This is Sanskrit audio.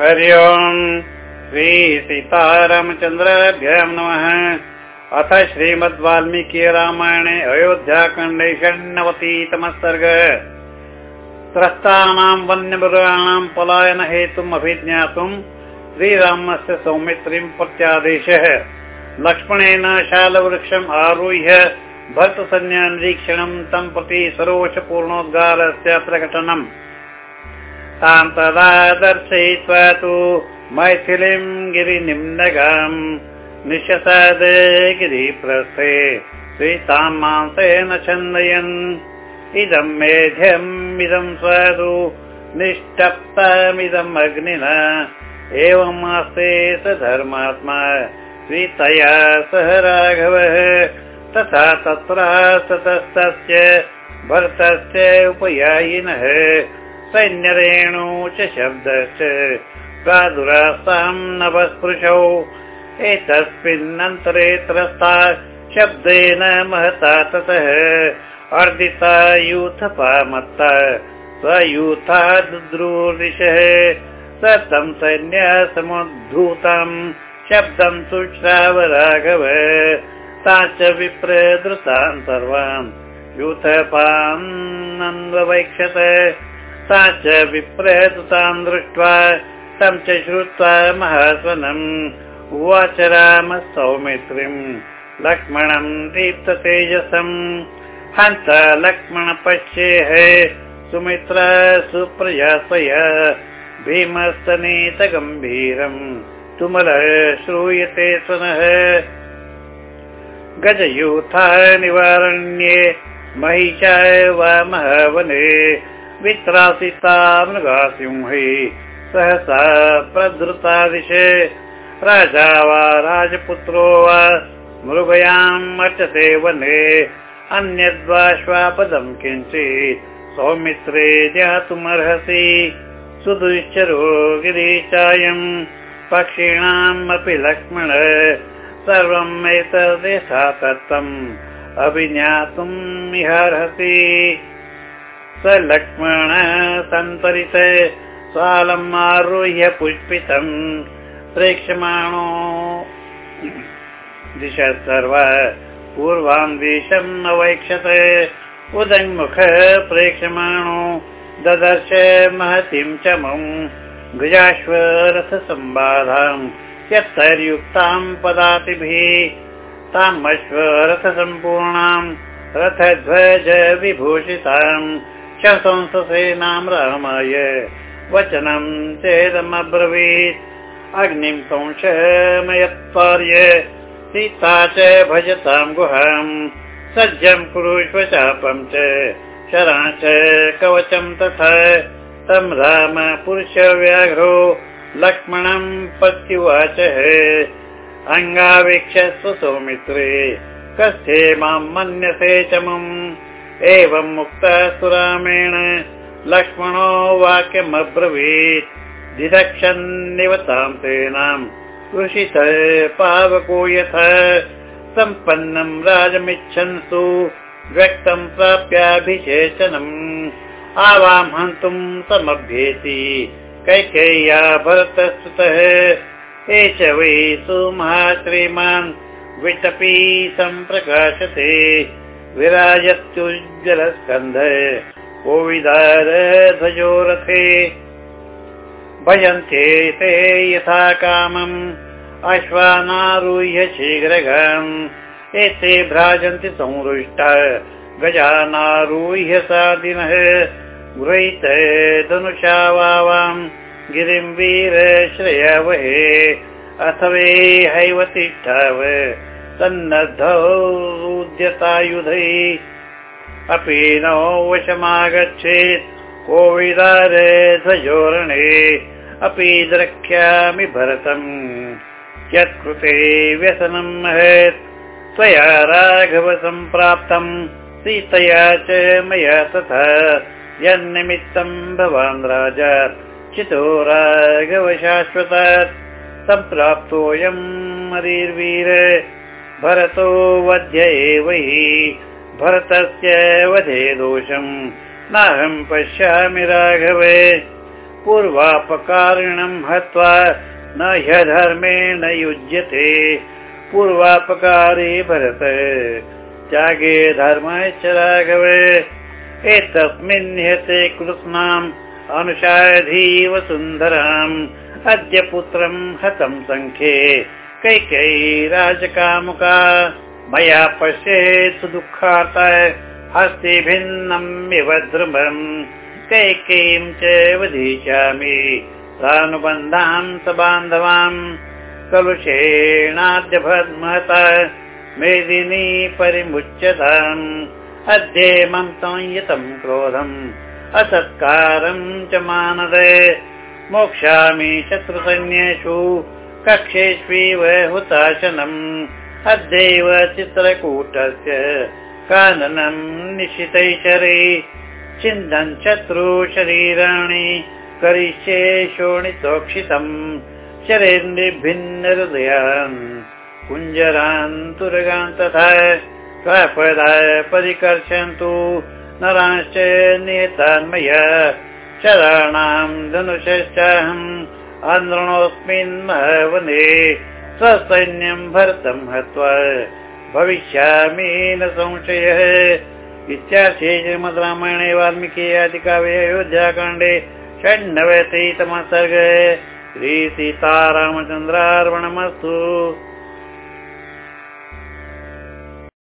हरि ओम्। श्री सीतारामचन्द्राभ्यां नमः। अथ श्रीमद् वाल्मीकि रामायणे अयोध्याखण्डे षण्णवतितमः सर्ग त्रस्तानां वन्यमृगाणां पलायन हेतुम् अभिज्ञातुम् श्रीरामस्य सौमित्रीं प्रत्यादेशः। लक्ष्मणेन शालवृक्षम् आरुह्य भक्तसन्यानिरीक्षणं तं प्रति सरोषपूर्णोद्गारस्य प्रकटनम् तां तदा दर्शयित्वा तु मैथिलीं गिरिनिम्नगाम् निशसाद गिरिप्रस्थे सीतां मांसेन छन्दयन्। इदं मेध्यम् इदं स्वदु निष्टप्तमिदम् अग्निना। एवमास्ते स धर्मात्मा सीतया सह राघवः। तथा तत्र ततस्तस्य भरतस्य उपयायिनः सैन्यरेणु च शब्दश्च प्रादुरास्तां नवस्पृशौ। एतस्मिन्नन्तरे त्रस्ता शब्देन महता ततः। अर्दिता यूथपा मत्ता स्वयूथा दुद्रुदिशः स तं सैन्य समुद्धूतं शब्दं सुश्राव राघव। ता च विप्रदृतान् सर्वान्। नन्वैक्षत सा च विप्रहृतान् दृष्ट्वा तं च श्रुत्वा महास्वनम् उवाच राम सौमित्रीम् लक्ष्मणम् दीप्ततेजसम् हन्त लक्ष्मण पश्येह सुमित्र सुप्रयासय भीमस्तनीत गम्भीरम् तुमल श्रूयते स्वनः। गजयूथा निवारण्ये महिषाय वा महावने वित्रासिता मृगासिंहे सहसा प्रधृता दिशे राजा वा राजपुत्रो वा मृगयाम् अचते वने अन्यद्वाश्वापदम् किञ्चित् सौमित्रे ज्ञातुमर्हसि। सुदुश्चरो गिरीचायम् पक्षिणाम् अपि लक्ष्मण सर्वम् एतदेशा तत्तम् अभिज्ञातुम् इहार्हसि लक्ष्मण सन्तरित। स्वालम् आरुह्य पुष्पितम्। प्रेक्षमाणो। दिश सर्व पूर्वां दिशम् अवैक्षत। उदङ्मुख प्रेक्षमाणो। ददर्श महतीं च मम। गजाश्वरथसम्बाधाम्। यत्तर्युक्तां पदातिभिः। ताम् अश्वरथसम्पूर्णाम्। रथध्वज विभूषिताम् संसेनां रामाय वचनं चेदमब्रवीत्। अग्निं संशयमयत्पार्य सीता च भजतां गुहाम् सज्जं कुरुष्व चापं च शरा च कवचं तथा तं राम पुरुष व्याघ्रो लक्ष्मणं पत्युवाच अङ्गावीक्ष सौमित्रे कस्थे मां मन्यसे च मम एवं मुक्तः सुरामेण। लक्ष्मणो वाक्यमब्रवीत्। दिदक्षन्निवतां सेनाम् कृषित पावको यथ। सम्पन्नं राजमिच्छन्सु व्यक्तं प्राप्याभिषेचनम्। आवां हन्तुं समभ्येति। कैकेय्या भरतस्तुतः। एष वै सुमहाश्रीमान् विटपी सम्प्रकाशते विराजत्युज्जलस्कन्ध कोविदार ध्वजो रथे भजन्ते ते यथा कामम् अश्वानारुह्य शीघ्रगान् एते भ्राजन्ति संरुष्टा गजानारुह्य सादिनः गृहीत धनुषा वावाम् गिरिं वीर श्रेयवहे। अथवे हैव तिष्ठाव सन्नद्धौद्यतायुधै अपि कोविदारे ध्वजोरणे। अपि द्रक्ष्यामि भरतम् यत्कृते व्यसनं महत् त्वया राघव सम्प्राप्तम् सीतया च मया तथा। यन्निमित्तं भवान् राजा चितो राघव शाश्वतात् सम्प्राप्तोऽयम् मरीर्वीर भरतो वध्य एव। हि भरतस्य वधे दोषम् नाहं पश्यामि राघवे। पूर्वापकारिणम् हत्वा न ह्यधर्मेण युज्यते। पूर्वापकारे भरत त्यागे धर्म च राघवे। एतस्मिन् ह्यते कृत्स्नाम् अनुषाधीव सुन्दरम्। अद्य पुत्रम् हतम् सङ्ख्ये कैकै राजकामुका मया पश्येत् दुःखार्थ हस्ति भिन्नम् इव ध्रुवम् कैकीं च वदिष्यामि सानुबन्धान् स बान्धवान्। कलुषेणाद्य भद्महत मेदिनी परिमुच्यताम्। अद्य मम संयतम् क्रोधम् असत्कारम् च मानदे। मोक्ष्यामि शत्रुसैन्येषु कक्षेष्वीव हुताशनम् अद्यैव चित्रकूटस्य काननम् निशितैचरे चिन्तन् शत्रु शरीराणि करिष्ये शोणितोक्षितम् हृदयान् कुञ्जरान् तुरगान् तथा स्वपदाय परिकर्षन्तु। नराश्च नियतान्मया शराणाम् धनुषश्चाहम् आन्द्रणोऽस्मिन् महवने स्वसैन्यम् भरतम् हत्वा भविष्यामि न संशयः। इत्यार्थे श्रीमद् रामायणे वाल्मीकि आदिकाव्ये अयोध्याकाण्डे षण्णवतितमः सर्गे श्रीसीतारामचन्द्रार्पणमस्तु